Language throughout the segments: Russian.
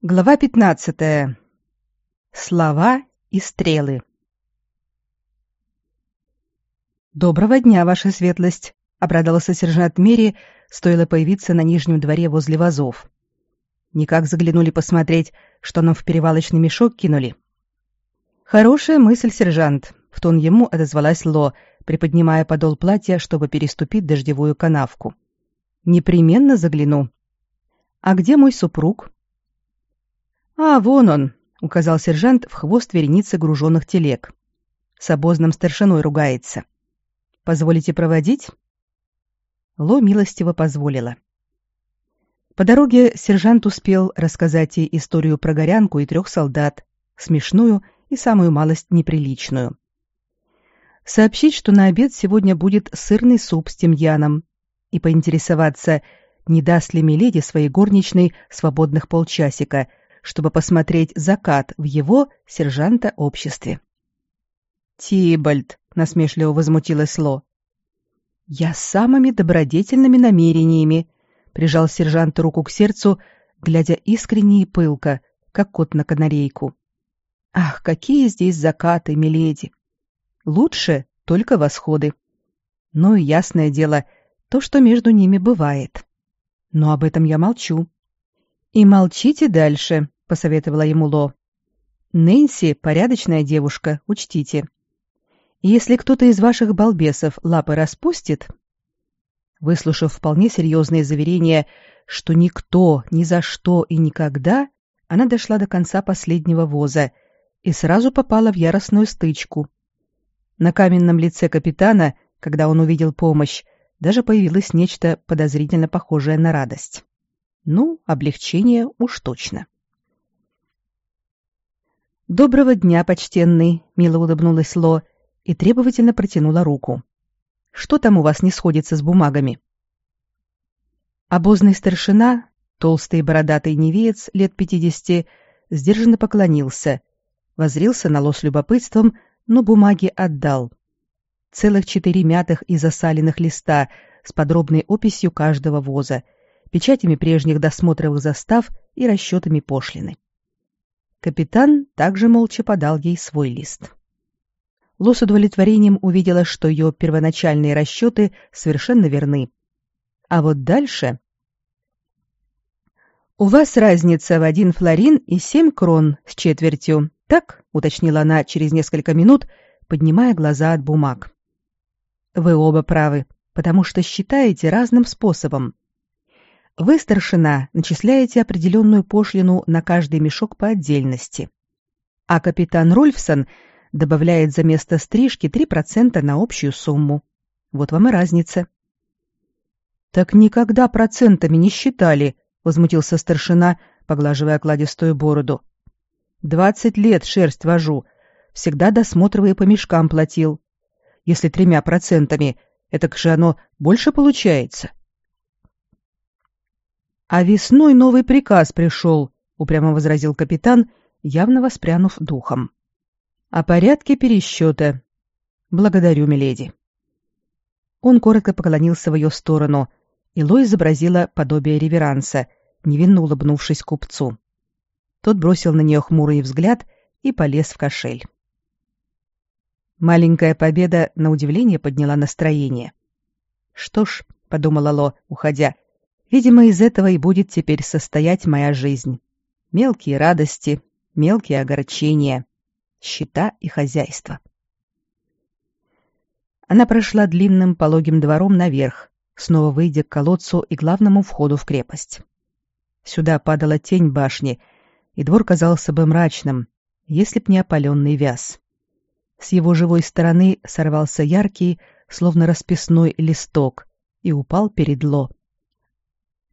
Глава 15. Слова и стрелы. Доброго дня, ваша светлость, обрадовался сержант Мери, стоило появиться на нижнем дворе возле вазов. Никак заглянули посмотреть, что нам в перевалочный мешок кинули. Хорошая мысль, сержант, в тон ему отозвалась Ло, приподнимая подол платья, чтобы переступить дождевую канавку. Непременно загляну. А где мой супруг? «А, вон он», — указал сержант в хвост вереницы груженных телег. С обозным старшиной ругается. «Позволите проводить?» Ло милостиво позволила. По дороге сержант успел рассказать ей историю про горянку и трех солдат, смешную и самую малость неприличную. Сообщить, что на обед сегодня будет сырный суп с тимьяном, и поинтересоваться, не даст ли Миледи своей горничной свободных полчасика — чтобы посмотреть закат в его, сержанта, обществе. «Тибальд», — насмешливо возмутилась Ло. «Я с самыми добродетельными намерениями», — прижал сержант руку к сердцу, глядя искренне и пылко, как кот на канарейку. «Ах, какие здесь закаты, миледи! Лучше только восходы. Ну и ясное дело, то, что между ними бывает. Но об этом я молчу. И молчите дальше, посоветовала ему Ло. Нэнси порядочная девушка, учтите. Если кто-то из ваших балбесов лапы распустит, выслушав вполне серьезные заверения, что никто, ни за что и никогда, она дошла до конца последнего воза и сразу попала в яростную стычку. На каменном лице капитана, когда он увидел помощь, даже появилось нечто подозрительно похожее на радость. Ну, облегчение уж точно. «Доброго дня, почтенный!» — мило улыбнулась Ло и требовательно протянула руку. «Что там у вас не сходится с бумагами?» Обозный старшина, толстый бородатый невеец лет пятидесяти, сдержанно поклонился, возрился на Ло с любопытством, но бумаги отдал. Целых четыре мятых и засаленных листа с подробной описью каждого воза, печатями прежних досмотровых застав и расчетами пошлины. Капитан также молча подал ей свой лист. Ло с удовлетворением увидела, что ее первоначальные расчеты совершенно верны. А вот дальше... «У вас разница в один флорин и семь крон с четвертью, так?» — уточнила она через несколько минут, поднимая глаза от бумаг. «Вы оба правы, потому что считаете разным способом. Вы, старшина, начисляете определенную пошлину на каждый мешок по отдельности, а капитан Рольфсон добавляет за место стрижки 3% на общую сумму. Вот вам и разница. Так никогда процентами не считали, возмутился старшина, поглаживая окладистую бороду. Двадцать лет шерсть вожу, всегда досмотровые по мешкам платил. Если тремя процентами, это же оно больше получается. А весной новый приказ пришел, упрямо возразил капитан, явно воспрянув духом. О порядке пересчета. Благодарю, миледи. Он коротко поклонился в ее сторону, и Ло изобразила подобие реверанса, невинно улыбнувшись купцу. Тот бросил на нее хмурый взгляд и полез в кошель. Маленькая победа на удивление подняла настроение. Что ж, подумала Ло, уходя, — Видимо, из этого и будет теперь состоять моя жизнь. Мелкие радости, мелкие огорчения, счета и хозяйство. Она прошла длинным пологим двором наверх, снова выйдя к колодцу и главному входу в крепость. Сюда падала тень башни, и двор казался бы мрачным, если б не опаленный вяз. С его живой стороны сорвался яркий, словно расписной листок, и упал перед Ло.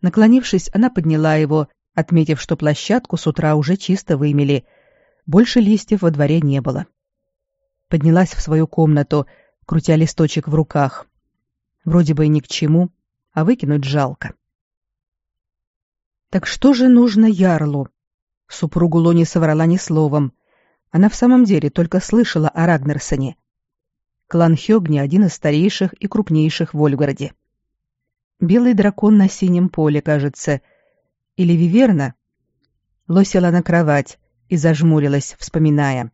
Наклонившись, она подняла его, отметив, что площадку с утра уже чисто вымели. Больше листьев во дворе не было. Поднялась в свою комнату, крутя листочек в руках. Вроде бы и ни к чему, а выкинуть жалко. Так что же нужно Ярлу? Супругу Ло не соврала ни словом. Она в самом деле только слышала о Рагнерсоне. Клан Хёгни один из старейших и крупнейших в Ольгороде. Белый дракон на синем поле, кажется. Или виверна. Ло села на кровать и зажмурилась, вспоминая.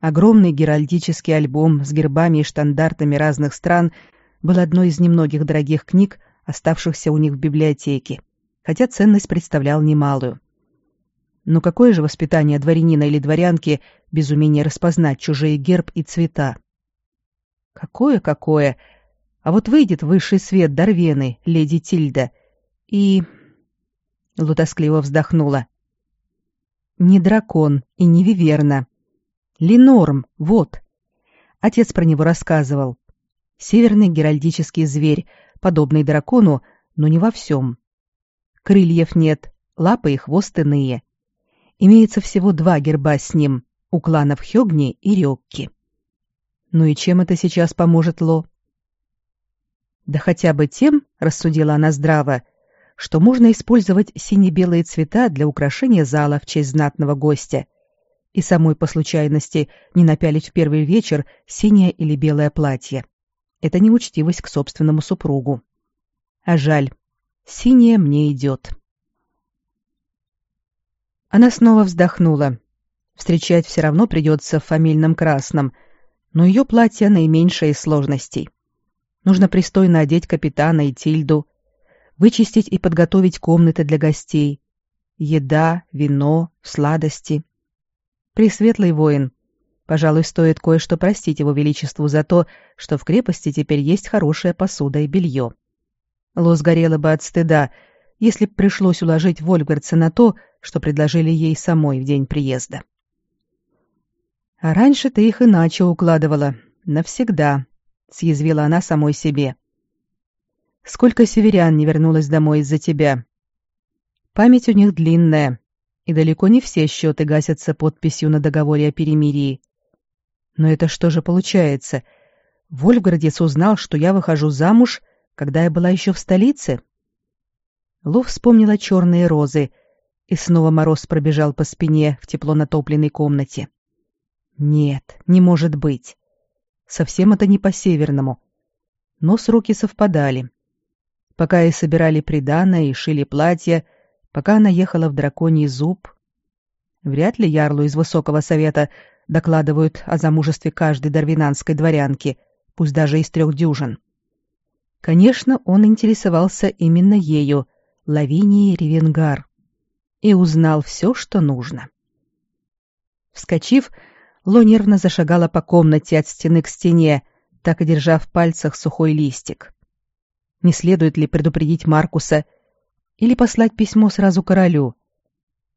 Огромный геральдический альбом с гербами и штандартами разных стран был одной из немногих дорогих книг, оставшихся у них в библиотеке, хотя ценность представлял немалую. Но какое же воспитание дворянина или дворянки без умения распознать чужие герб и цвета? Какое-какое? А вот выйдет высший свет Дарвены, леди Тильда, и... Лу вздохнула. Не дракон и не виверна. Ленорм, вот. Отец про него рассказывал. Северный геральдический зверь, подобный дракону, но не во всем. Крыльев нет, лапы и хвост иные. Имеется всего два герба с ним, у кланов Хёгни и Рёкки. Ну и чем это сейчас поможет Ло? Да хотя бы тем, рассудила она здраво, что можно использовать сине-белые цвета для украшения зала в честь знатного гостя и самой по случайности не напялить в первый вечер синее или белое платье. Это неучтивость к собственному супругу. А жаль, синее мне идет. Она снова вздохнула. Встречать все равно придется в фамильном красном, но ее платье наименьшее из сложностей. Нужно пристойно одеть капитана и Тильду, вычистить и подготовить комнаты для гостей. Еда, вино, сладости. Пресветлый воин. Пожалуй, стоит кое-что простить его величеству за то, что в крепости теперь есть хорошая посуда и белье. Ло сгорела бы от стыда, если б пришлось уложить Вольгардса на то, что предложили ей самой в день приезда. А раньше ты их иначе укладывала. Навсегда, — съязвила она самой себе. Сколько северян не вернулось домой из-за тебя? Память у них длинная, и далеко не все счеты гасятся подписью на договоре о перемирии. Но это что же получается? Вольфгардец узнал, что я выхожу замуж, когда я была еще в столице? Лу вспомнила черные розы, и снова мороз пробежал по спине в тепло натопленной комнате. Нет, не может быть. Совсем это не по-северному. Но сроки совпадали. Пока и собирали приданое и шили платья, пока она ехала в драконий зуб. Вряд ли Ярлу из Высокого Совета докладывают о замужестве каждой дарвинанской дворянки, пусть даже из трех дюжин. Конечно, он интересовался именно ею, Лавинией Ревенгар, и узнал все, что нужно. Вскочив, Ло нервно зашагала по комнате от стены к стене, так и держа в пальцах сухой листик. Не следует ли предупредить Маркуса или послать письмо сразу королю?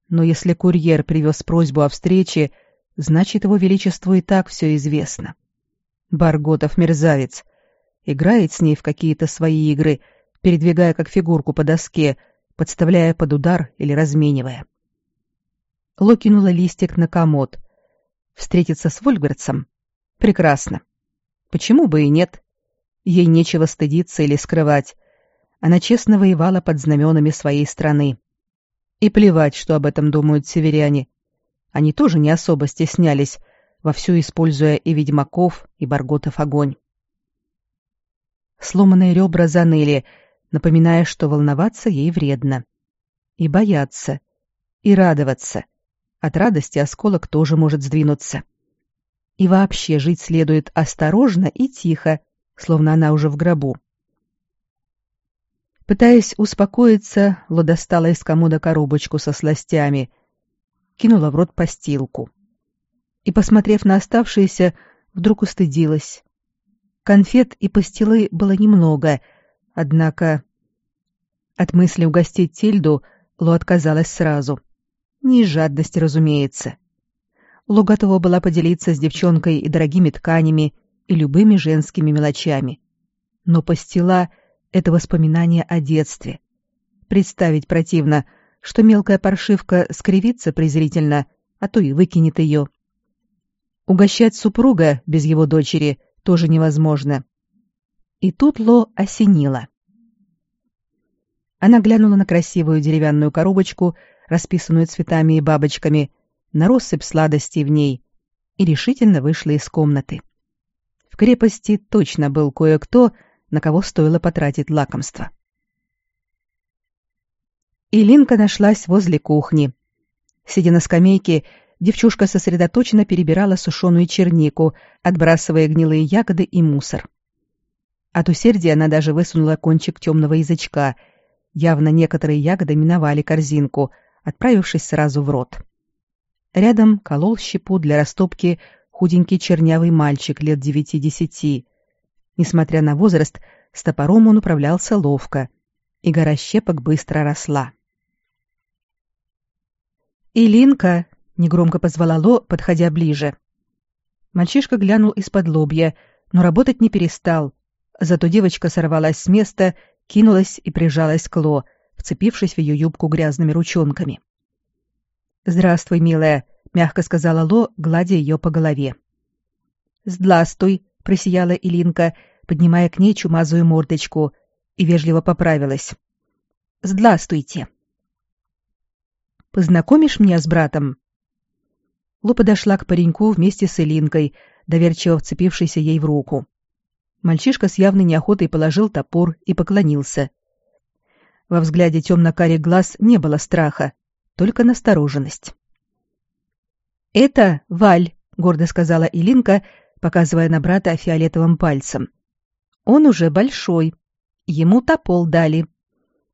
Но если курьер привез просьбу о встрече, значит, его величеству и так все известно. Барготов мерзавец. Играет с ней в какие-то свои игры, передвигая как фигурку по доске, подставляя под удар или разменивая. Ло кинула листик на комод — Встретиться с Вольгардсом? Прекрасно. Почему бы и нет? Ей нечего стыдиться или скрывать. Она честно воевала под знаменами своей страны. И плевать, что об этом думают северяне. Они тоже не особо стеснялись, вовсю используя и ведьмаков, и барготов огонь. Сломанные ребра заныли, напоминая, что волноваться ей вредно. И бояться, и радоваться. От радости осколок тоже может сдвинуться. И вообще жить следует осторожно и тихо, словно она уже в гробу. Пытаясь успокоиться, Ло достала из комода коробочку со сластями, кинула в рот постилку. И, посмотрев на оставшиеся, вдруг устыдилась. Конфет и пастилы было немного, однако... От мысли угостить Тильду Ло отказалась сразу — не из жадности, разумеется. Лу готова была поделиться с девчонкой и дорогими тканями, и любыми женскими мелочами. Но постила — это воспоминание о детстве. Представить противно, что мелкая паршивка скривится презрительно, а то и выкинет ее. Угощать супруга без его дочери тоже невозможно. И тут Ло осенило. Она глянула на красивую деревянную коробочку — расписанную цветами и бабочками, на россыпь сладостей в ней, и решительно вышла из комнаты. В крепости точно был кое-кто, на кого стоило потратить лакомство. Илинка нашлась возле кухни, Сидя на скамейке, девчушка сосредоточенно перебирала сушеную чернику, отбрасывая гнилые ягоды и мусор. От усердия она даже высунула кончик темного язычка. Явно некоторые ягоды миновали корзинку, отправившись сразу в рот. Рядом колол щепу для растопки худенький чернявый мальчик лет девяти-десяти. Несмотря на возраст, с топором он управлялся ловко, и гора щепок быстро росла. «Илинка!» — негромко позвала Ло, подходя ближе. Мальчишка глянул из-под лобья, но работать не перестал. Зато девочка сорвалась с места, кинулась и прижалась к Ло, вцепившись в ее юбку грязными ручонками. «Здравствуй, милая», — мягко сказала Ло, гладя ее по голове. «Здравствуй», — просияла Илинка, поднимая к ней чумазую мордочку, и вежливо поправилась. «Здравствуйте». Познакомишь меня с братом?» Лу подошла к пареньку вместе с Элинкой, доверчиво вцепившейся ей в руку. Мальчишка с явной неохотой положил топор и поклонился. Во взгляде темно-карих глаз не было страха, только настороженность. «Это Валь», — гордо сказала Илинка, показывая на брата фиолетовым пальцем. «Он уже большой. Ему топол дали.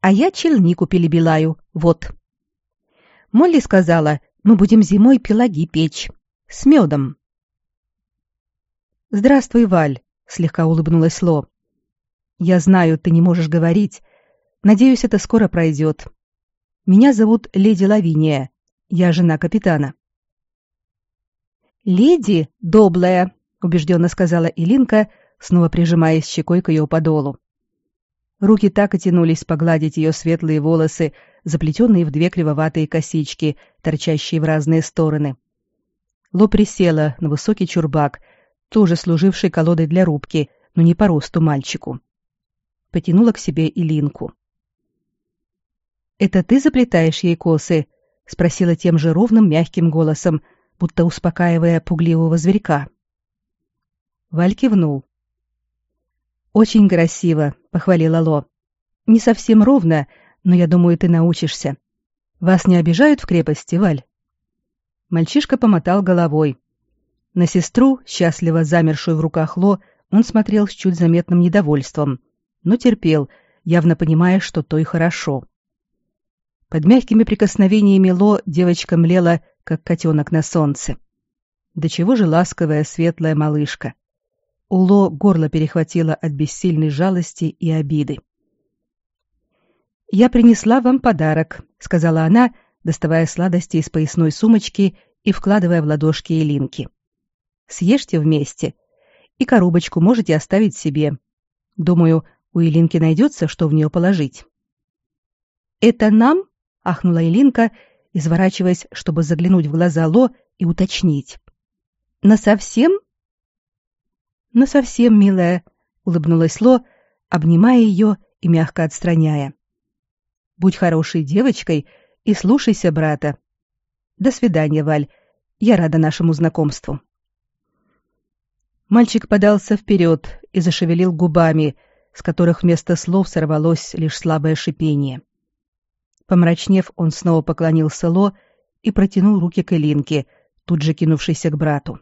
А я чельнику перебилаю. Вот». Молли сказала, мы будем зимой пелаги печь. С медом. «Здравствуй, Валь», — слегка улыбнулась Ло. «Я знаю, ты не можешь говорить. Надеюсь, это скоро пройдет. Меня зовут Леди Лавиния. Я жена капитана». «Леди доблая», — убежденно сказала Илинка, снова прижимаясь щекой к ее подолу. Руки так и тянулись погладить ее светлые волосы, заплетенные в две кривоватые косички, торчащие в разные стороны. Ло присела на высокий чурбак, тоже служивший колодой для рубки, но не по росту мальчику. Потянула к себе Илинку. «Это ты заплетаешь ей косы?» — спросила тем же ровным мягким голосом, будто успокаивая пугливого зверька. Валь кивнул. «Очень красиво», — похвалила Ло. «Не совсем ровно, но я думаю, ты научишься. Вас не обижают в крепости, Валь?» Мальчишка помотал головой. На сестру, счастливо замершую в руках Ло, он смотрел с чуть заметным недовольством, но терпел, явно понимая, что то и хорошо. Под мягкими прикосновениями Ло девочка млела, как котенок на солнце. До чего же ласковая светлая малышка. Уло горло перехватило от бессильной жалости и обиды. «Я принесла вам подарок», — сказала она, доставая сладости из поясной сумочки и вкладывая в ладошки Элинки. «Съешьте вместе. И коробочку можете оставить себе. Думаю, у Элинки найдется, что в нее положить». «Это нам?» — ахнула Элинка, изворачиваясь, чтобы заглянуть в глаза Ло и уточнить. «Насовсем?» но совсем милая, улыбнулась Ло, обнимая ее и мягко отстраняя. Будь хорошей девочкой и слушайся брата. До свидания, Валь. Я рада нашему знакомству. Мальчик подался вперед и зашевелил губами, с которых вместо слов сорвалось лишь слабое шипение. Помрачнев, он снова поклонился Ло и протянул руки к Элинке, тут же кинувшейся к брату.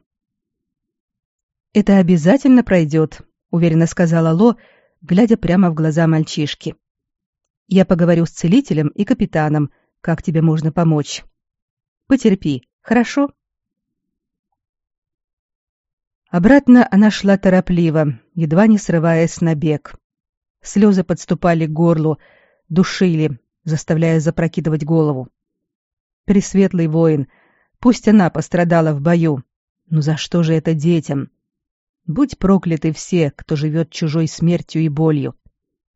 Это обязательно пройдет, уверенно сказала Ло, глядя прямо в глаза мальчишки. Я поговорю с целителем и капитаном, как тебе можно помочь. Потерпи, хорошо? Обратно она шла торопливо, едва не срываясь на бег. Слезы подступали к горлу, душили, заставляя запрокидывать голову. Пресветлый воин, пусть она пострадала в бою, но за что же это детям? Будь прокляты все, кто живет чужой смертью и болью.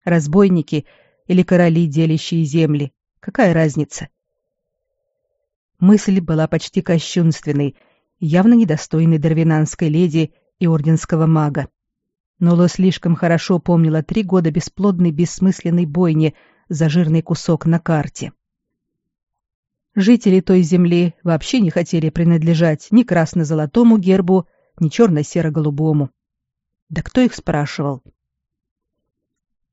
Разбойники или короли, делящие земли. Какая разница? Мысль была почти кощунственной, явно недостойной дарвинанской леди и орденского мага. Но Ло слишком хорошо помнила три года бесплодной бессмысленной бойни за жирный кусок на карте. Жители той земли вообще не хотели принадлежать ни красно-золотому гербу, ни черно-серо-голубому. Да кто их спрашивал?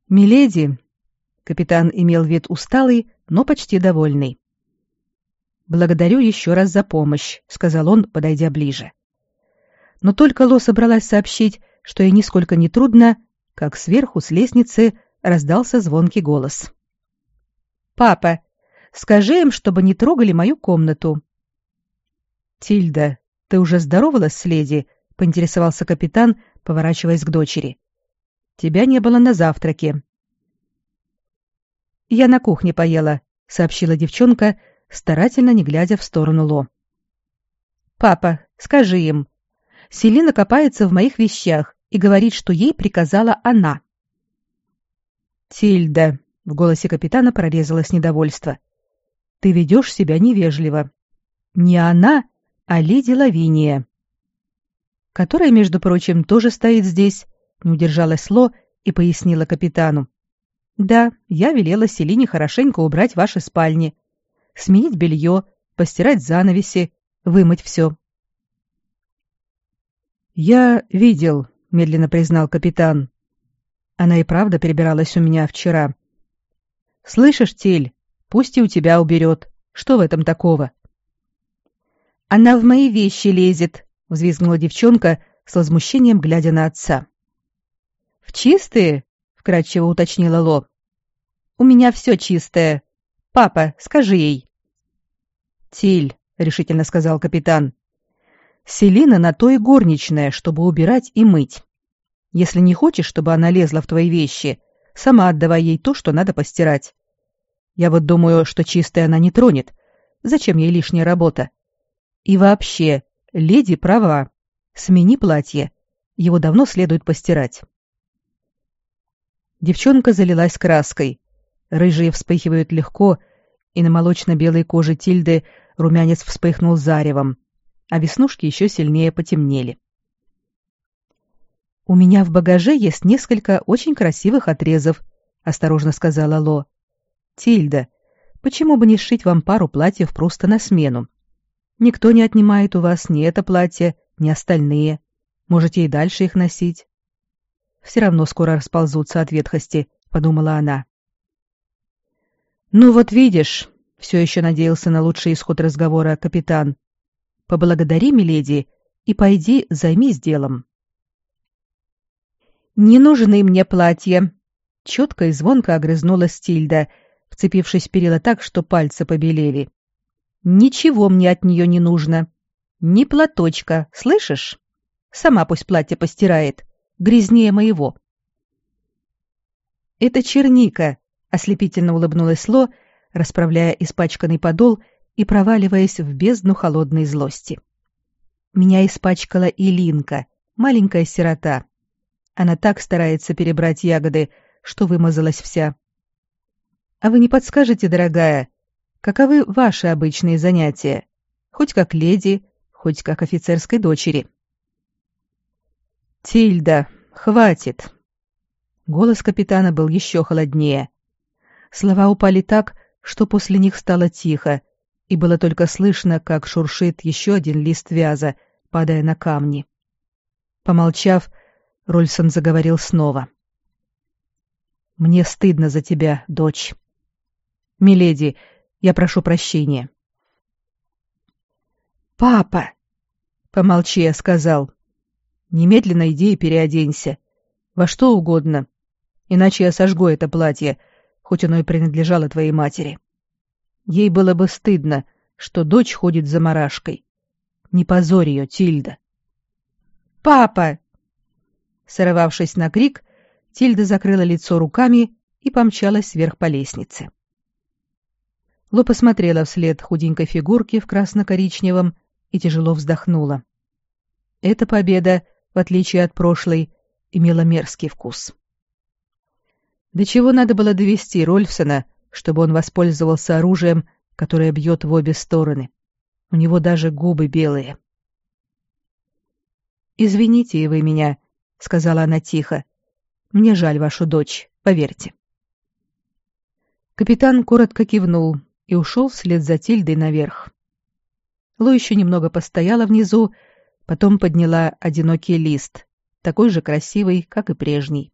«Миледи!» — капитан имел вид усталый, но почти довольный. «Благодарю еще раз за помощь», — сказал он, подойдя ближе. Но только Ло собралась сообщить, что ей нисколько не трудно, как сверху с лестницы раздался звонкий голос. «Папа, скажи им, чтобы не трогали мою комнату». «Тильда, ты уже здоровалась с леди?» — поинтересовался капитан, поворачиваясь к дочери. «Тебя не было на завтраке». «Я на кухне поела», — сообщила девчонка, старательно не глядя в сторону Ло. «Папа, скажи им. Селина копается в моих вещах и говорит, что ей приказала она». «Тильда», — в голосе капитана прорезалось недовольство, — «ты ведешь себя невежливо. Не она, а леди Лавиния» которая, между прочим, тоже стоит здесь, не удержалась Ло и пояснила капитану. Да, я велела Селине хорошенько убрать ваши спальни, сменить белье, постирать занавеси, вымыть все. «Я видел», — медленно признал капитан. Она и правда перебиралась у меня вчера. «Слышишь, Тиль, пусть и у тебя уберет. Что в этом такого?» «Она в мои вещи лезет», — взвизгнула девчонка с возмущением, глядя на отца. «В чистые?» — вкратчиво уточнила Ло. «У меня все чистое. Папа, скажи ей». «Тиль», — решительно сказал капитан. «Селина на то и горничная, чтобы убирать и мыть. Если не хочешь, чтобы она лезла в твои вещи, сама отдавай ей то, что надо постирать. Я вот думаю, что чистая она не тронет. Зачем ей лишняя работа? И вообще, леди права. Смени платье. Его давно следует постирать. Девчонка залилась краской. Рыжие вспыхивают легко, и на молочно-белой коже Тильды румянец вспыхнул заревом, а веснушки еще сильнее потемнели. «У меня в багаже есть несколько очень красивых отрезов», — осторожно сказала Ло. «Тильда, почему бы не сшить вам пару платьев просто на смену? Никто не отнимает у вас ни это платье, ни остальные. Можете и дальше их носить». «Все равно скоро расползутся от ветхости», — подумала она. «Ну вот видишь», — все еще надеялся на лучший исход разговора капитан. «Поблагодари, миледи, и пойди займись делом». «Не нужны мне платья!» Четко и звонко огрызнулась Тильда, вцепившись в перила так, что пальцы побелели. «Ничего мне от нее не нужно. Ни платочка, слышишь? Сама пусть платье постирает. Грязнее моего». «Это черника», — ослепительно улыбнулась Ло, расправляя испачканный подол и проваливаясь в бездну холодной злости. «Меня испачкала Илинка, маленькая сирота. Она так старается перебрать ягоды, что вымазалась вся. А вы не подскажете, дорогая, каковы ваши обычные занятия? Хоть как леди, хоть как офицерской дочери. Тильда, хватит. Голос капитана был еще холоднее. Слова упали так, что после них стало тихо, и было только слышно, как шуршит еще один лист вяза, падая на камни. Помолчав, Рольсон заговорил снова. «Мне стыдно за тебя, дочь. Миледи, я прошу прощения». «Папа!» «Помолчи», — я сказал. «Немедленно иди и переоденься. Во что угодно. Иначе я сожгу это платье, хоть оно и принадлежало твоей матери. Ей было бы стыдно, что дочь ходит за марашкой. Не позорь ее, Тильда». «Папа!» Сорвавшись на крик, Тильда закрыла лицо руками и помчалась вверх по лестнице. Ло посмотрела вслед худенькой фигурке в красно-коричневом и тяжело вздохнула. Эта победа, в отличие от прошлой, имела мерзкий вкус. До чего надо было довести Рольфсона, чтобы он воспользовался оружием, которое бьет в обе стороны. У него даже губы белые. «Извините вы меня», — сказала она тихо. «Мне жаль вашу дочь, поверьте». Капитан коротко кивнул и ушел вслед за Тильдой наверх. Лу еще немного постояла внизу, потом подняла одинокий лист, такой же красивый, как и прежний.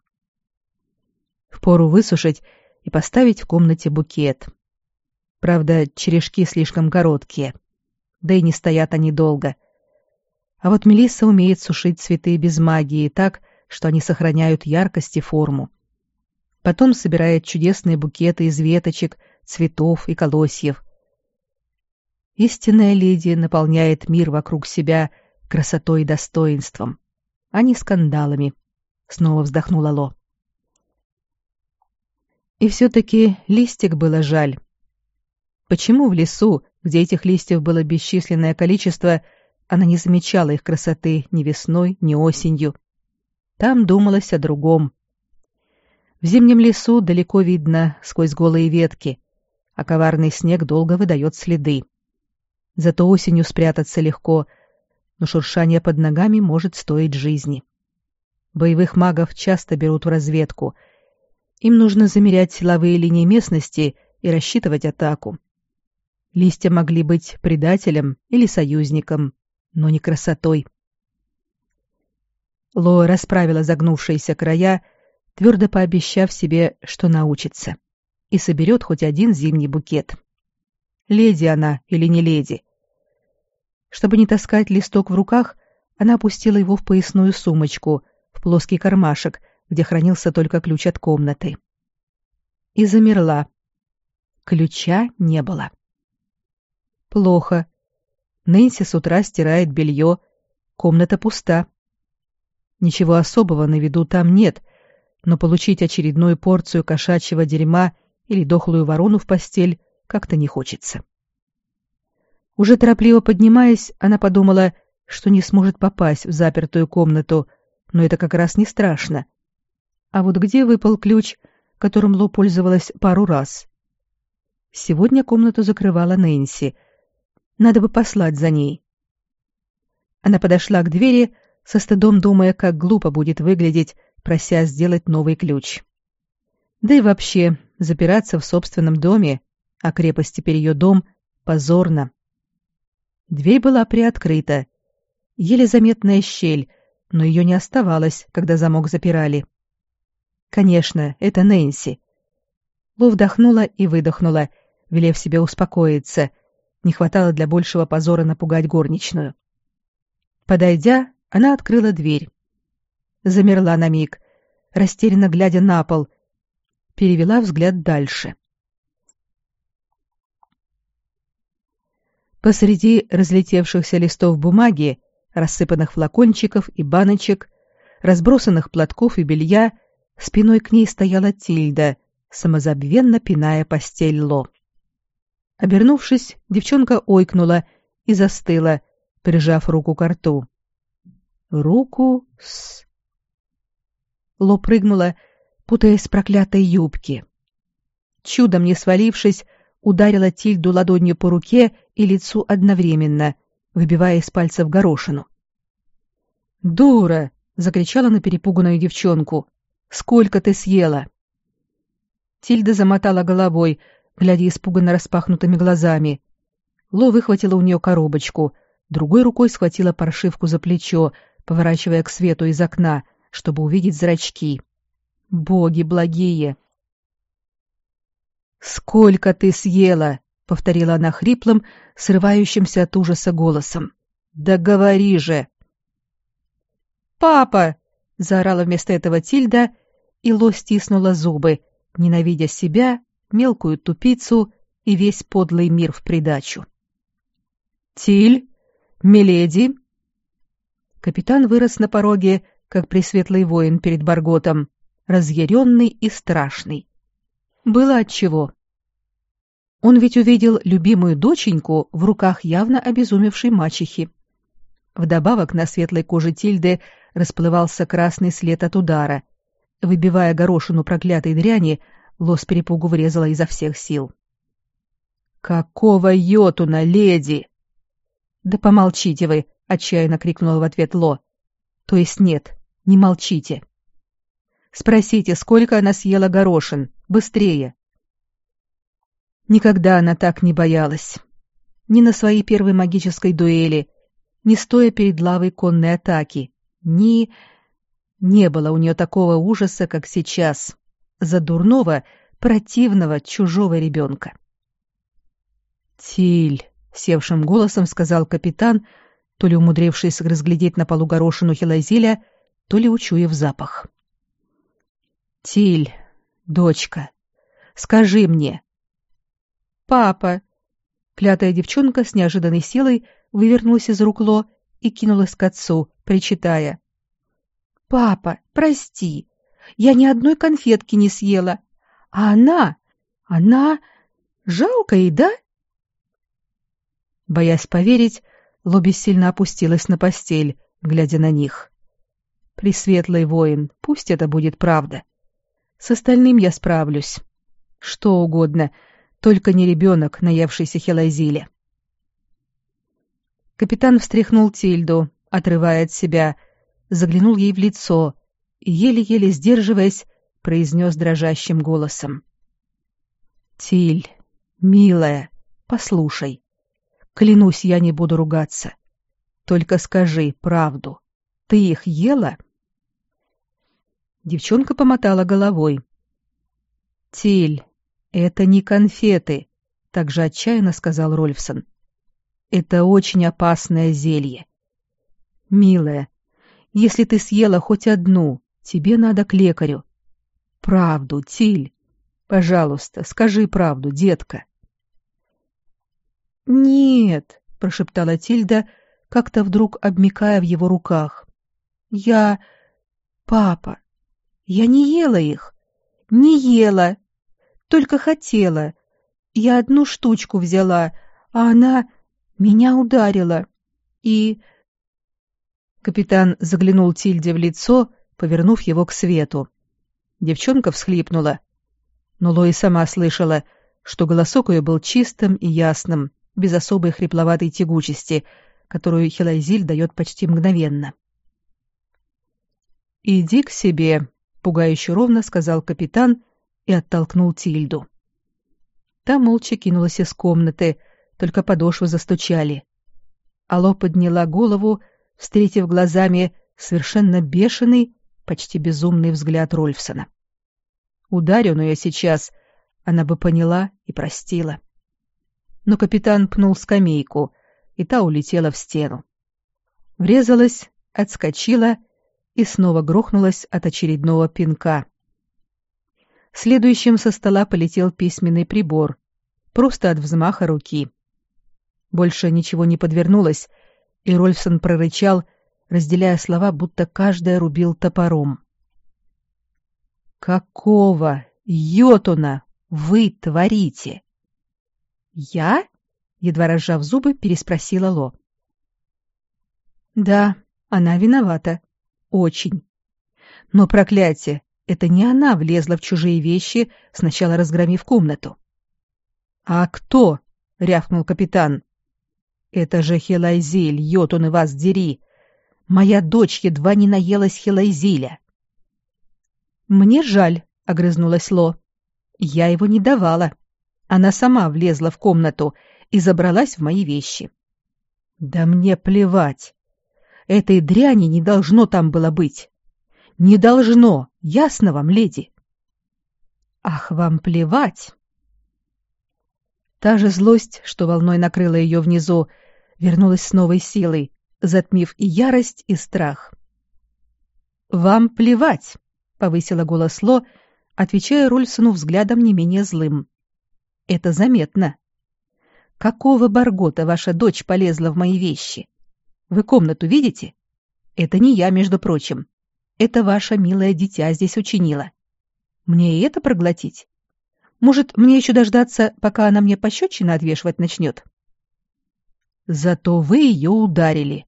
Впору высушить и поставить в комнате букет. Правда, черешки слишком короткие. Да и не стоят они долго. А вот Мелисса умеет сушить цветы без магии так, что они сохраняют яркость и форму. Потом собирает чудесные букеты из веточек, цветов и колосьев. Истинная леди наполняет мир вокруг себя красотой и достоинством, а не скандалами. Снова вздохнула Ло. И все-таки листик было жаль. Почему в лесу, где этих листьев было бесчисленное количество, она не замечала их красоты ни весной, ни осенью? Там думалось о другом. В зимнем лесу далеко видно сквозь голые ветки, а коварный снег долго выдает следы. Зато осенью спрятаться легко, но шуршание под ногами может стоить жизни. Боевых магов часто берут в разведку — им нужно замерять силовые линии местности и рассчитывать атаку. Листья могли быть предателем или союзником, но не красотой. Лоа расправила загнувшиеся края, твердо пообещав себе, что научится, и соберет хоть один зимний букет. Леди она или не леди. Чтобы не таскать листок в руках, она опустила его в поясную сумочку, в плоский кармашек — где хранился только ключ от комнаты. И замерла. Ключа не было. Плохо. Нэнси с утра стирает белье. Комната пуста. Ничего особого на виду там нет, но получить очередную порцию кошачьего дерьма или дохлую ворону в постель как-то не хочется. Уже торопливо поднимаясь, она подумала, что не сможет попасть в запертую комнату, но это как раз не страшно. А вот где выпал ключ, которым Ло пользовалась пару раз? Сегодня комнату закрывала Нэнси. Надо бы послать за ней. Она подошла к двери, со стыдом думая, как глупо будет выглядеть, прося сделать новый ключ. Да и вообще, запираться в собственном доме, а крепость теперь ее дом, позорно. Дверь была приоткрыта. Еле заметная щель, но ее не оставалось, когда замок запирали. Конечно, это Нэнси. Лу вдохнула и выдохнула, велев себе успокоиться. Не хватало для большего позора напугать горничную. Подойдя, она открыла дверь. Замерла на миг, растерянно глядя на пол. Перевела взгляд дальше. Посреди разлетевшихся листов бумаги, рассыпанных флакончиков и баночек, разбросанных платков и белья, Спиной к ней стояла Тильда, самозабвенно пиная постель Ло. Обернувшись, девчонка ойкнула и застыла, прижав руку к рту. Руку с... Ло прыгнула, путаясь в проклятой юбке. Чудом не свалившись, ударила Тильду ладонью по руке и лицу одновременно, выбивая из пальцев горошину. «Дура!» — закричала на перепуганную девчонку. Сколько ты съела?» Тильда замотала головой, глядя испуганно распахнутыми глазами. Ло выхватила у нее коробочку, другой рукой схватила паршивку за плечо, поворачивая к свету из окна, чтобы увидеть зрачки. «Боги благие!» «Сколько ты съела?» — повторила она хриплым, срывающимся от ужаса голосом. «Да говори же!» «Папа!» — заорала вместо этого Тильда и Ло стиснула зубы, ненавидя себя, мелкую тупицу и весь подлый мир в придачу. «Тиль? Миледи?» Капитан вырос на пороге, как пресветлый воин перед Барготом, разъяренный и страшный. Было отчего. Он ведь увидел любимую доченьку в руках явно обезумевшей мачехи. Вдобавок на светлой коже Тильды расплывался красный след от удара, Выбивая горошину проклятой дряни, Лос перепугу врезала изо всех сил. «Какого йотуна, леди?» «Да помолчите вы!» — отчаянно крикнула в ответ Ло. «То есть нет, не молчите. Спросите, сколько она съела горошин. Быстрее!» Никогда она так не боялась. Ни на своей первой магической дуэли, ни стоя перед лавой конной атаки, ни... Не было у нее такого ужаса, как сейчас, за дурного, противного, чужого ребенка. «Тиль», — севшим голосом сказал капитан, то ли умудрившись разглядеть на полу горошину хилозиля, то ли учуяв запах. «Тиль, дочка, скажи мне». «Папа!» Клятая девчонка с неожиданной силой вывернулась из рук Ло и кинулась к отцу, причитая. «Папа, прости, я ни одной конфетки не съела. А она, она... Жалко ей, да?» Боясь поверить, Лоби сильно опустилась на постель, глядя на них. «Пресветлый воин, пусть это будет правда. С остальным я справлюсь. Что угодно, только не ребенок, наевшийся хелайзиля». Капитан встряхнул Тильду, отрывая от себя, заглянул ей в лицо и, еле-еле сдерживаясь, произнес дрожащим голосом. «Тиль, милая, послушай. Клянусь, я не буду ругаться. Только скажи правду. Ты их ела?» Девчонка помотала головой. «Тиль, это не конфеты», — также отчаянно сказал Рольфсон. «Это очень опасное зелье. Милая, если ты съела хоть одну, тебе надо к лекарю. Правду, Тиль. Пожалуйста, скажи правду, детка». «Нет», — прошептала Тильда, как-то вдруг обмикая в его руках. «Я... Папа, я не ела их. Не ела. Только хотела. Я одну штучку взяла, а она меня ударила. И...» Капитан заглянул Тильде в лицо, повернув его к свету. Девчонка всхлипнула. Но Лои сама слышала, что голосок ее был чистым и ясным, без особой хрипловатой тягучести, которую Хилайзиль дает почти мгновенно. «Иди к себе», — пугающе ровно сказал капитан и оттолкнул Тильду. Та молча кинулась из комнаты, только подошвы застучали. Алло подняла голову, встретив глазами совершенно бешеный, почти безумный взгляд Рольфсона. Ударь он ее сейчас, она бы поняла и простила. — но капитан пнул скамейку, и та улетела в стену. Врезалась, отскочила и снова грохнулась от очередного пинка. Следующим со стола полетел письменный прибор, просто от взмаха руки. Больше ничего не подвернулось, и Рольфсон прорычал, разделяя слова, будто каждая рубил топором. «Какого йотуна вы творите?» «Я?» — едва разжав зубы, переспросила Ло. «Да, она виновата. Очень. Но проклятие, это не она влезла в чужие вещи, сначала разгромив комнату». «А кто?» — рявкнул капитан. «Это же Хелайзиль, йотун и вас дери! Моя дочь едва не наелась Хелайзиля!» «Мне жаль», — огрызнулась Ло. «Я его не давала». Она сама влезла в комнату и забралась в мои вещи. Да мне плевать. Этой дряни не должно там было быть. Не должно, ясно вам, леди? Ах, вам плевать. Та же злость, что волной накрыла ее внизу, вернулась с новой силой, затмив и ярость, и страх. «Вам плевать», — повысила голос Ло, отвечая Рульсону взглядом не менее злым. Это заметно. Какого баргота ваша дочь полезла в мои вещи? Вы комнату видите? Это не я, между прочим. Это ваша милое дитя здесь учинила. Мне и это проглотить? Может, мне еще дождаться, пока она мне пощечины отвешивать начнет? Зато вы ее ударили.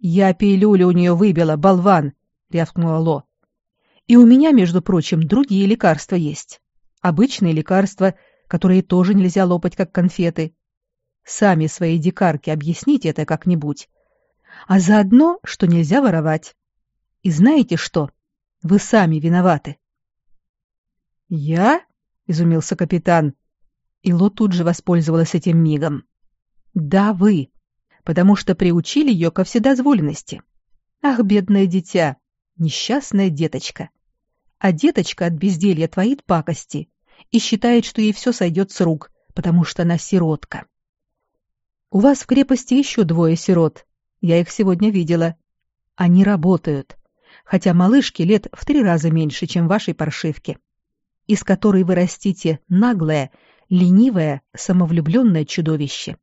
Я пилюлю у нее выбила, болван, рявкнула Ло. И у меня, между прочим, другие лекарства есть. Обычные лекарства, которые тоже нельзя лопать, как конфеты. Сами своей дикарке объясните это как-нибудь. А заодно, что нельзя воровать. И знаете что? Вы сами виноваты. Я? изумился капитан. Ило тут же воспользовалась этим мигом. Да, вы, потому что приучили ее ко вседозволенности. Ах, бедное дитя, несчастная деточка. А деточка от безделья творит пакости и считает, что ей все сойдет с рук, потому что она сиротка. У вас в крепости еще двое сирот. Я их сегодня видела. Они работают, хотя малышки лет в три раза меньше, чем вашей паршивки, из которой вы растите наглое, ленивое, самовлюбленное чудовище.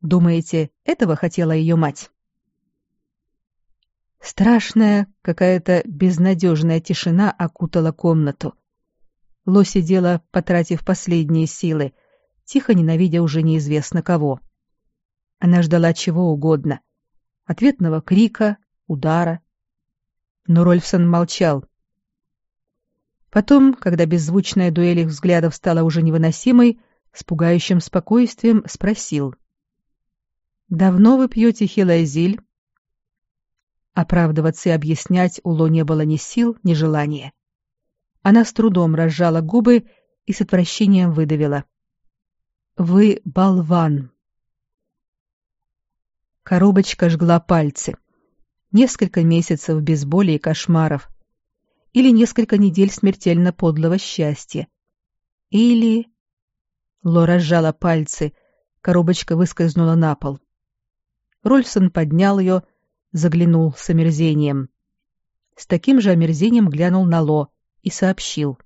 Думаете, этого хотела ее мать? Страшная, какая-то безнадежная тишина окутала комнату. Ло сидела, потратив последние силы, тихо ненавидя уже неизвестно кого. Она ждала чего угодно. Ответного крика, удара. Но Рольфсон молчал. Потом, когда беззвучная дуэль их взглядов стала уже невыносимой, с пугающим спокойствием спросил. «Давно вы пьете хилозиль?» Оправдываться и объяснять у Ло не было ни сил, ни желания. Она с трудом разжала губы и с отвращением выдавила. «Вы болван!» Коробочка жгла пальцы. Несколько месяцев без боли и кошмаров. Или несколько недель смертельно подлого счастья. Или... Лора сжала пальцы. Коробочка выскользнула на пол. Рольфсон поднял ее, заглянул с омерзением. С таким же омерзением глянул на Ло и сообщил.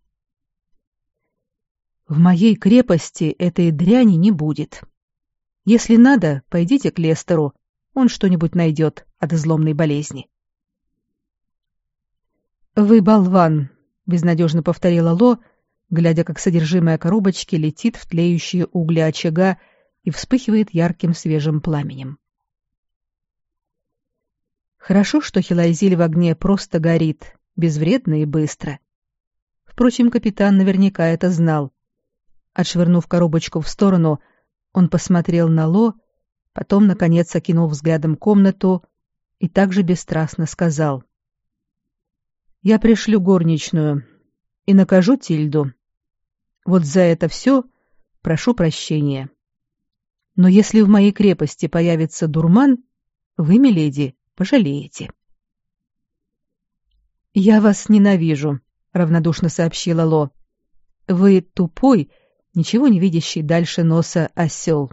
«В моей крепости этой дряни не будет. Если надо, пойдите к Лестеру, он что-нибудь найдет от изломной болезни». «Вы болван», — безнадежно повторила Ло, глядя, как содержимое коробочки летит в тлеющие угли очага и вспыхивает ярким свежим пламенем. Хорошо, что Хилайзиль в огне просто горит, безвредно и быстро. Впрочем, капитан наверняка это знал. Отшвырнув коробочку в сторону, он посмотрел на Ло, потом, наконец, окинул взглядом комнату и также бесстрастно сказал. «Я пришлю горничную и накажу Тильду. Вот за это все прошу прощения. Но если в моей крепости появится дурман, вы, миледи, пожалеете. «Я вас ненавижу», — равнодушно сообщила Ло. «Вы тупой, ничего не видящий дальше носа осел».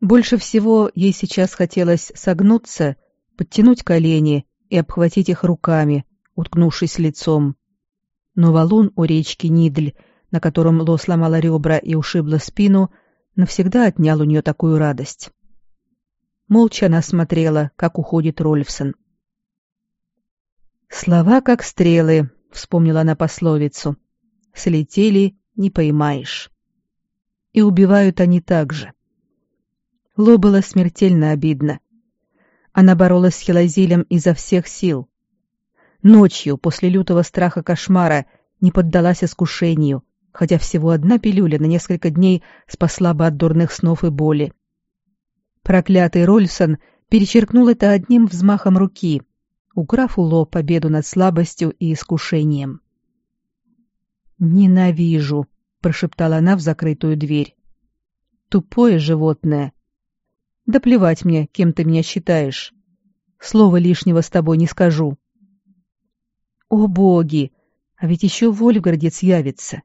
Больше всего ей сейчас хотелось согнуться, подтянуть колени и обхватить их руками, уткнувшись лицом. Но валун у речки Нидль, на котором Ло сломала ребра и ушибла спину, навсегда отнял у нее такую радость. Молча она смотрела, как уходит Рольфсон. «Слова как стрелы», — вспомнила она пословицу. «Слетели, не поймаешь». И убивают они так же. Ло было смертельно обидно. Она боролась с Хилозилем изо всех сил. Ночью, после лютого страха кошмара, не поддалась искушению, хотя всего одна пилюля на несколько дней спасла бы от дурных снов и боли. Проклятый Рольсон перечеркнул это одним взмахом руки, украв у Ло победу над слабостью и искушением. «Ненавижу», — прошептала она в закрытую дверь. «Тупое животное. Да плевать мне, кем ты меня считаешь. Слова лишнего с тобой не скажу». «О боги! А ведь еще Вольфгардец явится.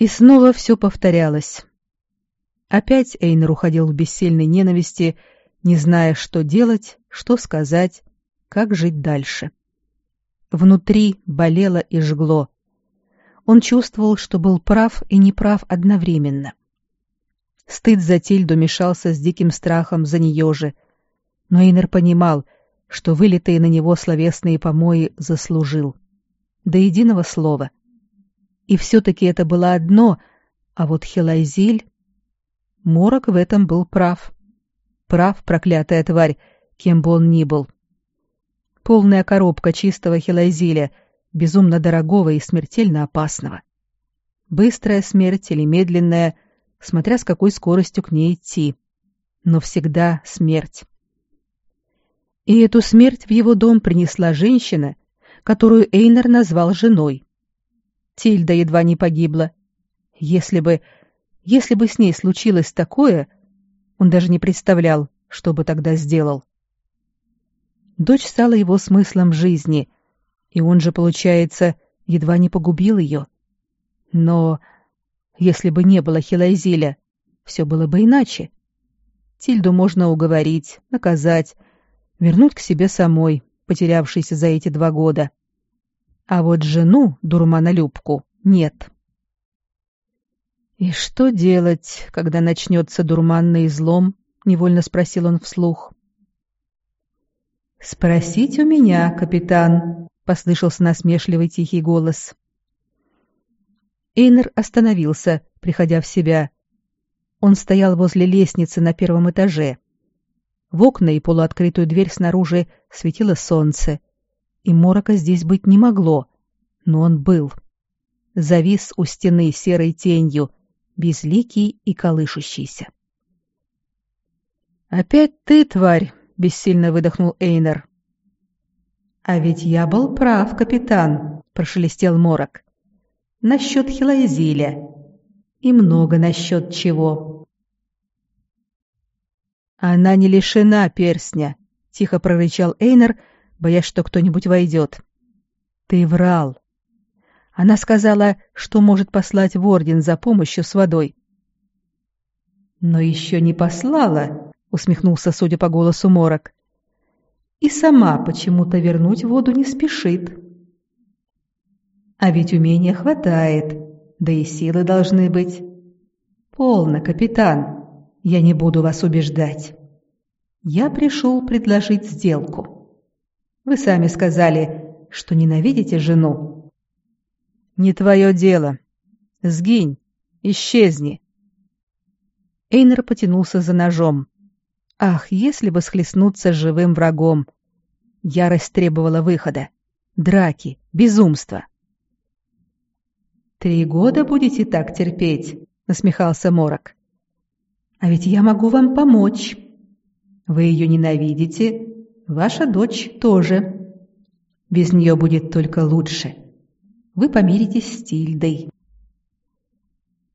И снова все повторялось. Опять Эйнер уходил в бессильной ненависти, не зная, что делать, что сказать, как жить дальше. Внутри болело и жгло. Он чувствовал, что был прав и неправ одновременно. Стыд за Тильду мешался с диким страхом за нее же, но Эйнер понимал, что вылитые на него словесные помои заслужил. До единого слова — и все-таки это было одно, а вот Хелайзиль... Морок в этом был прав. Прав, проклятая тварь, кем бы он ни был. Полная коробка чистого Хелайзиля, безумно дорогого и смертельно опасного. Быстрая смерть или медленная, смотря с какой скоростью к ней идти. Но всегда смерть. И эту смерть в его дом принесла женщина, которую Эйнер назвал женой. Тильда едва не погибла. Если бы... если бы с ней случилось такое, он даже не представлял, что бы тогда сделал. Дочь стала его смыслом жизни, и он же, получается, едва не погубил ее. Но если бы не было Хилайзиля, все было бы иначе. Тильду можно уговорить, наказать, вернуть к себе самой, потерявшейся за эти два года. А вот жену, дурманолюбку, нет. «И что делать, когда начнется дурманный излом?» — невольно спросил он вслух. «Спросить у меня, капитан», — послышался насмешливый тихий голос. Эйнер остановился, приходя в себя. Он стоял возле лестницы на первом этаже. В окна и полуоткрытую дверь снаружи светило солнце, и морока здесь быть не могло, но он был. Завис у стены серой тенью, безликий и колышущийся. «Опять ты, тварь!» — бессильно выдохнул Эйнер. «А ведь я был прав, капитан», — прошелестел Морок насчет Хилайзиля и много насчет чего. Она не лишена перстня, тихо прорычал Эйнер, боясь, что кто-нибудь войдет. Ты врал. Она сказала, что может послать в орден за помощью с водой. Но еще не послала, усмехнулся, судя по голосу Морок. И сама почему-то вернуть воду не спешит. А ведь умения хватает, да и силы должны быть. Полно, капитан. Я не буду вас убеждать. Я пришел предложить сделку. Вы сами сказали, что ненавидите жену. Не твое дело. Сгинь, исчезни. Эйнер потянулся за ножом. Ах, если бы схлестнуться с живым врагом! Ярость требовала выхода. Драки, безумства. «Три года будете так терпеть?» — насмехался Морок. «А ведь я могу вам помочь. Вы ее ненавидите, ваша дочь тоже. Без нее будет только лучше. Вы помиритесь с Тильдой».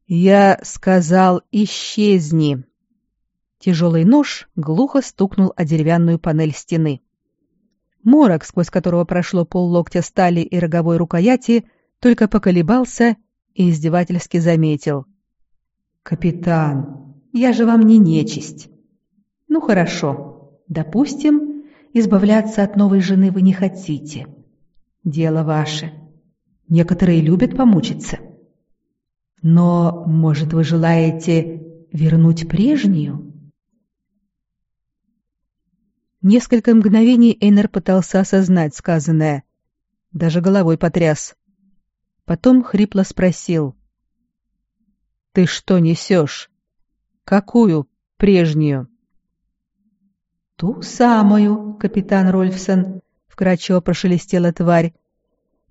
«Я сказал, исчезни!» Тяжелый нож глухо стукнул о деревянную панель стены. Морок, сквозь которого прошло поллоктя стали и роговой рукояти, только поколебался и издевательски заметил. «Капитан, я же вам не нечисть. Ну хорошо, допустим, избавляться от новой жены вы не хотите. Дело ваше. Некоторые любят помучиться. Но, может, вы желаете вернуть прежнюю?» Несколько мгновений Эйнер пытался осознать сказанное. Даже головой потряс. Потом хрипло спросил. «Ты что несешь? Какую прежнюю?» «Ту самую, капитан Рольфсон», — вкрадчиво прошелестела тварь.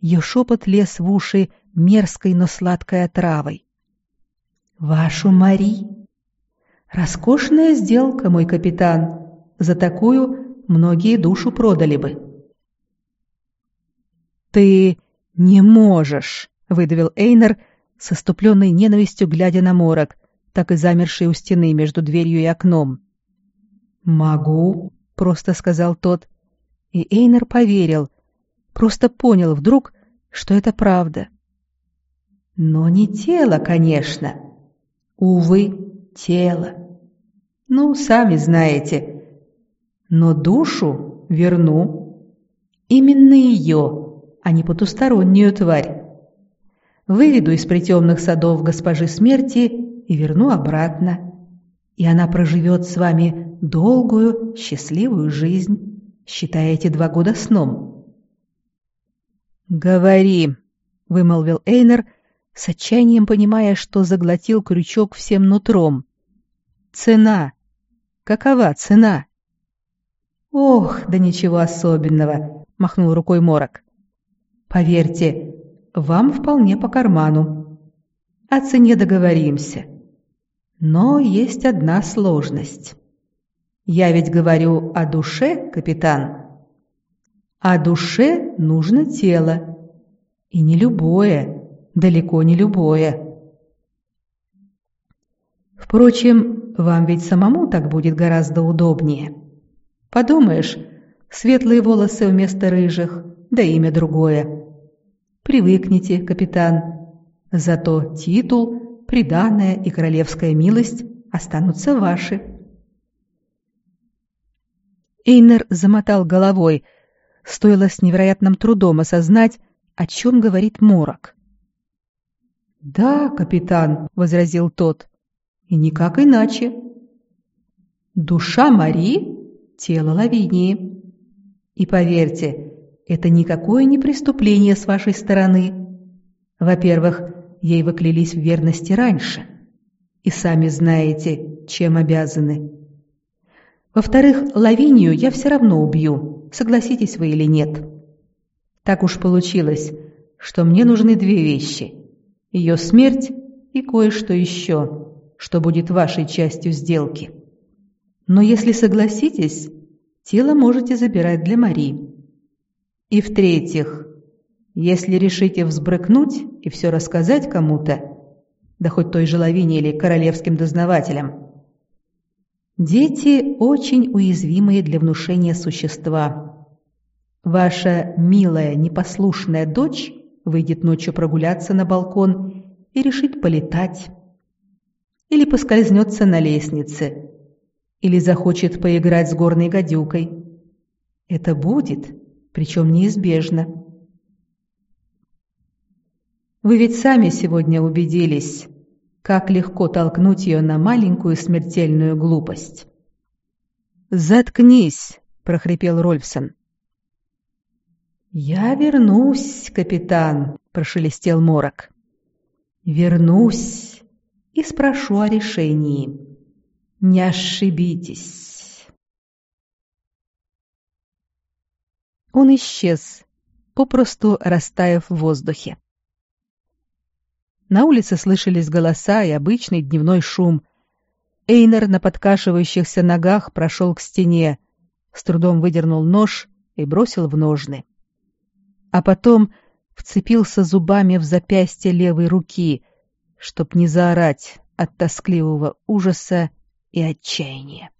Ее шепот лез в уши мерзкой, но сладкой отравой. «Вашу Мари! Роскошная сделка, мой капитан. За такую многие душу продали бы». «Ты «Не можешь!» — выдавил Эйнер, с оступленной ненавистью глядя на морок, так и замерший у стены между дверью и окном. «Могу», — просто сказал тот. И Эйнер поверил, просто понял вдруг, что это правда. «Но не тело, конечно. Увы, тело. Ну, сами знаете. Но душу верну. Именно ее» а не потустороннюю тварь. Выведу из притемных садов госпожи смерти и верну обратно. И она проживет с вами долгую, счастливую жизнь, считая эти два года сном. «Говори», — вымолвил Эйнер, с отчаянием понимая, что заглотил крючок всем нутром. «Цена. Какова цена?» «Ох, да ничего особенного», — махнул рукой Морок. Поверьте, вам вполне по карману. О цене договоримся. Но есть одна сложность. Я ведь говорю о душе, капитан. А душе нужно тело. И не любое, далеко не любое. Впрочем, вам ведь самому так будет гораздо удобнее. Подумаешь, светлые волосы вместо рыжих, да имя другое. Привыкните, капитан. Зато титул, приданая и королевская милость останутся ваши. Эйнер замотал головой. Стоило с невероятным трудом осознать, о чем говорит Морок. «Да, капитан», — возразил тот, — «и никак иначе. Душа Мари — тело Лавинии. И поверьте, это никакое не преступление с вашей стороны. Во-первых, ей вы в верности раньше, и сами знаете, чем обязаны. Во-вторых, Лавинию я все равно убью, согласитесь вы или нет. Так уж получилось, что мне нужны две вещи. Ее смерть и кое-что еще, что будет вашей частью сделки. Но если согласитесь, тело можете забирать для Мари. И в-третьих, если решите взбрыкнуть и все рассказать кому-то, да хоть той же Лавине или королевским дознавателям, дети очень уязвимые для внушения существа. Ваша милая непослушная дочь выйдет ночью прогуляться на балкон и решит полетать. Или поскользнется на лестнице, или захочет поиграть с горной гадюкой. Это будет, причем неизбежно. Вы ведь сами сегодня убедились, как легко толкнуть ее на маленькую смертельную глупость. «Заткнись!» — прохрипел Рольфсон. «Я вернусь, капитан», — прошелестел Морок. «Вернусь и спрошу о решении. Не ошибитесь». Он исчез, попросту растаяв в воздухе. На улице слышались голоса и обычный дневной шум. Эйнер на подкашивающихся ногах прошел к стене, с трудом выдернул нож и бросил в ножны. А потом вцепился зубами в запястье левой руки, чтоб не заорать от тоскливого ужаса и отчаяния.